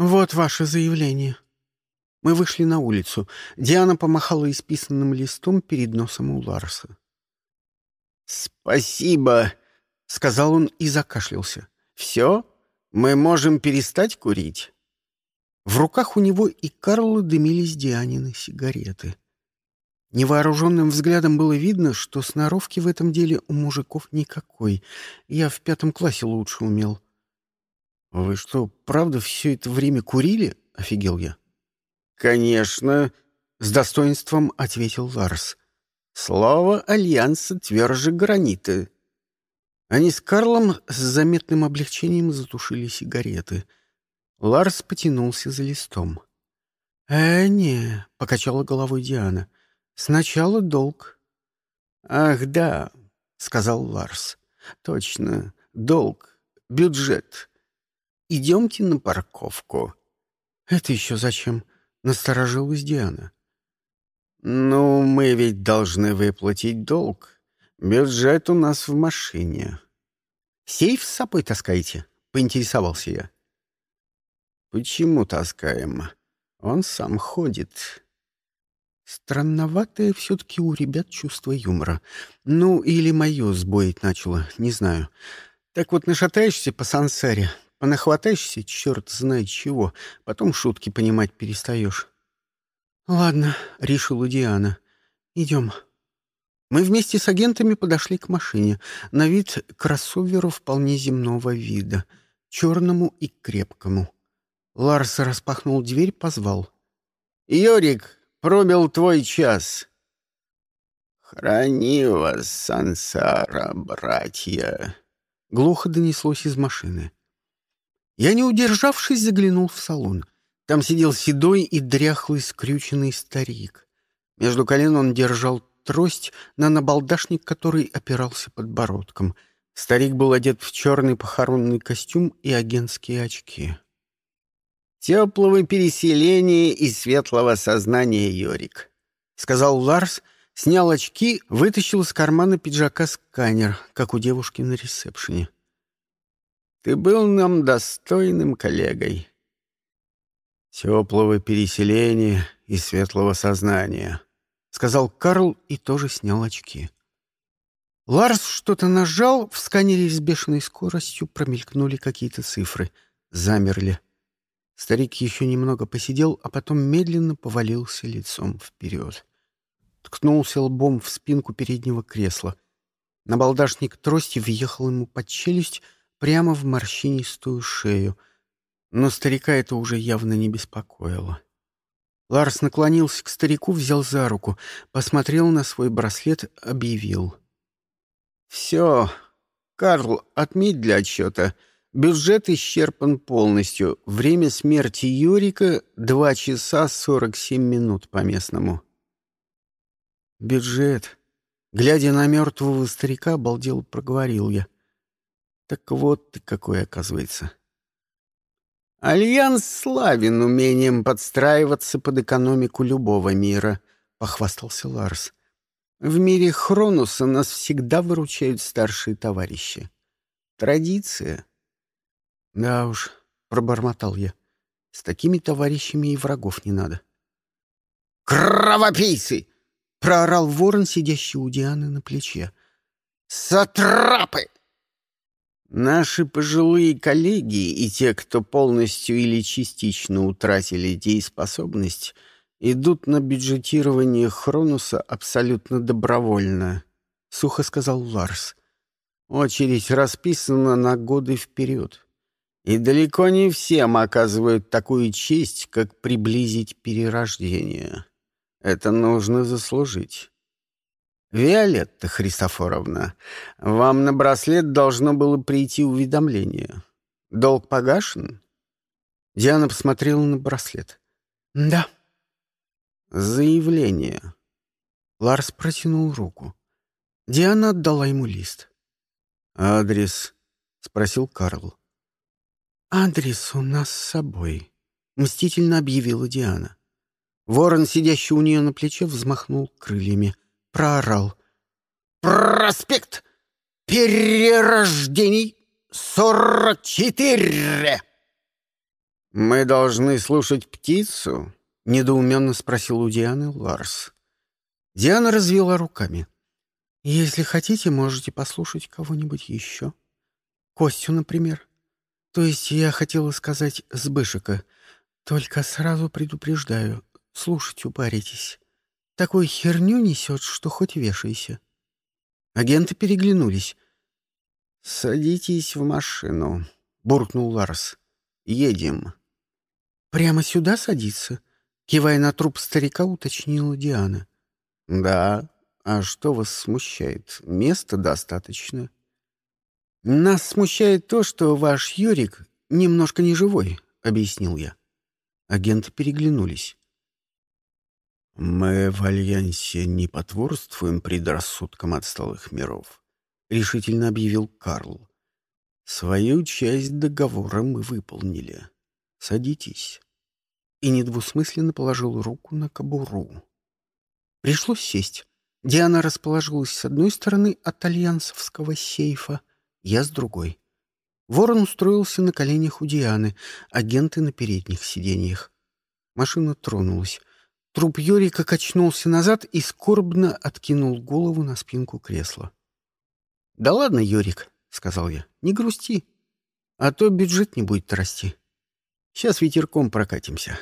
«Вот ваше заявление». Мы вышли на улицу. Диана помахала исписанным листом перед носом у Ларса. «Спасибо», — сказал он и закашлялся. «Все? Мы можем перестать курить?» В руках у него и Карла дымились Дианины сигареты. Невооруженным взглядом было видно, что сноровки в этом деле у мужиков никакой. Я в пятом классе лучше умел. — Вы что, правда все это время курили? — офигел я. — Конечно, — с достоинством ответил Ларс. — Слово Альянса тверже гранита. Они с Карлом с заметным облегчением затушили сигареты. Ларс потянулся за листом. — «Э, не», — покачала головой Диана, — Сначала долг. Ах, да, сказал Ларс. Точно, долг, бюджет. Идемте на парковку. Это еще зачем? Насторожилась Диана. Ну, мы ведь должны выплатить долг. Бюджет у нас в машине. Сейф с собой таскаете? Поинтересовался я. Почему таскаем? Он сам ходит. Странноватое все-таки у ребят чувство юмора. Ну, или мое сбоить начало, не знаю. Так вот нашатаешься по сансаре, понахватаешься, черт знает чего, потом шутки понимать перестаешь. «Ладно», — решила Диана. «Идем». Мы вместе с агентами подошли к машине, на вид кроссоверу вполне земного вида, черному и крепкому. Ларс распахнул дверь, позвал. «Йорик, пробил твой час. Храни вас, сансара, братья. Глухо донеслось из машины. Я, не удержавшись, заглянул в салон. Там сидел седой и дряхлый скрюченный старик. Между колен он держал трость, на набалдашник который опирался подбородком. Старик был одет в черный похоронный костюм и агентские очки. «Теплого переселения и светлого сознания, Йорик», — сказал Ларс, снял очки, вытащил из кармана пиджака сканер, как у девушки на ресепшене. «Ты был нам достойным коллегой». «Теплого переселения и светлого сознания», — сказал Карл и тоже снял очки. Ларс что-то нажал, в сканере с бешеной скоростью промелькнули какие-то цифры. Замерли. Старик еще немного посидел, а потом медленно повалился лицом вперед. Ткнулся лбом в спинку переднего кресла. Набалдашник трости въехал ему под челюсть прямо в морщинистую шею. Но старика это уже явно не беспокоило. Ларс наклонился к старику, взял за руку, посмотрел на свой браслет, объявил. «Все, Карл, отметь для отчета. Бюджет исчерпан полностью. Время смерти Юрика — 2 часа 47 минут по местному. Бюджет. Глядя на мертвого старика, обалдел, проговорил я. Так вот ты какой, оказывается. Альянс славен умением подстраиваться под экономику любого мира, — похвастался Ларс. В мире Хронуса нас всегда выручают старшие товарищи. Традиция — «Да уж», — пробормотал я, — «с такими товарищами и врагов не надо». «Кровопийцы!» — проорал ворон, сидящий у Дианы на плече. «Сатрапы!» Наши пожилые коллеги и те, кто полностью или частично утратили дееспособность, идут на бюджетирование Хронуса абсолютно добровольно, — сухо сказал Ларс. Очередь расписана на годы вперед. И далеко не всем оказывают такую честь, как приблизить перерождение. Это нужно заслужить. «Виолетта Христофоровна, вам на браслет должно было прийти уведомление. Долг погашен?» Диана посмотрела на браслет. «Да». «Заявление». Ларс протянул руку. Диана отдала ему лист. «Адрес?» — спросил Карл. «Адрес у нас с собой», — мстительно объявила Диана. Ворон, сидящий у нее на плече, взмахнул крыльями, проорал. «Проспект Перерождений 44!» «Мы должны слушать птицу?» — недоуменно спросил у Дианы Ларс. Диана развела руками. «Если хотите, можете послушать кого-нибудь еще. Костю, например. То есть я хотела сказать Сбышика. Только сразу предупреждаю, слушать упаритесь. Такую херню несет, что хоть вешайся». Агенты переглянулись. «Садитесь в машину», — буркнул Ларс. «Едем». «Прямо сюда садиться?» — кивая на труп старика, уточнила Диана. «Да. А что вас смущает? Места достаточно». «Нас смущает то, что ваш Юрик немножко неживой», — объяснил я. Агенты переглянулись. «Мы в Альянсе не потворствуем предрассудкам отсталых миров», — решительно объявил Карл. «Свою часть договора мы выполнили. Садитесь». И недвусмысленно положил руку на кобуру. Пришлось сесть. Диана расположилась с одной стороны от альянсовского сейфа, я с другой. Ворон устроился на коленях у Дианы, агенты на передних сиденьях. Машина тронулась. Труп Йорика качнулся назад и скорбно откинул голову на спинку кресла. — Да ладно, Йорик, — сказал я, — не грусти, а то бюджет не будет расти. Сейчас ветерком прокатимся.